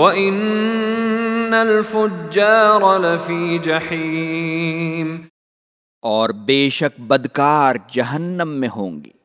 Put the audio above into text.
وَإِنَّ الْفُجَّارَ لَفِي جَحِيمٍ۔ اور بے شک بدکار جہنم میں ہوں گے۔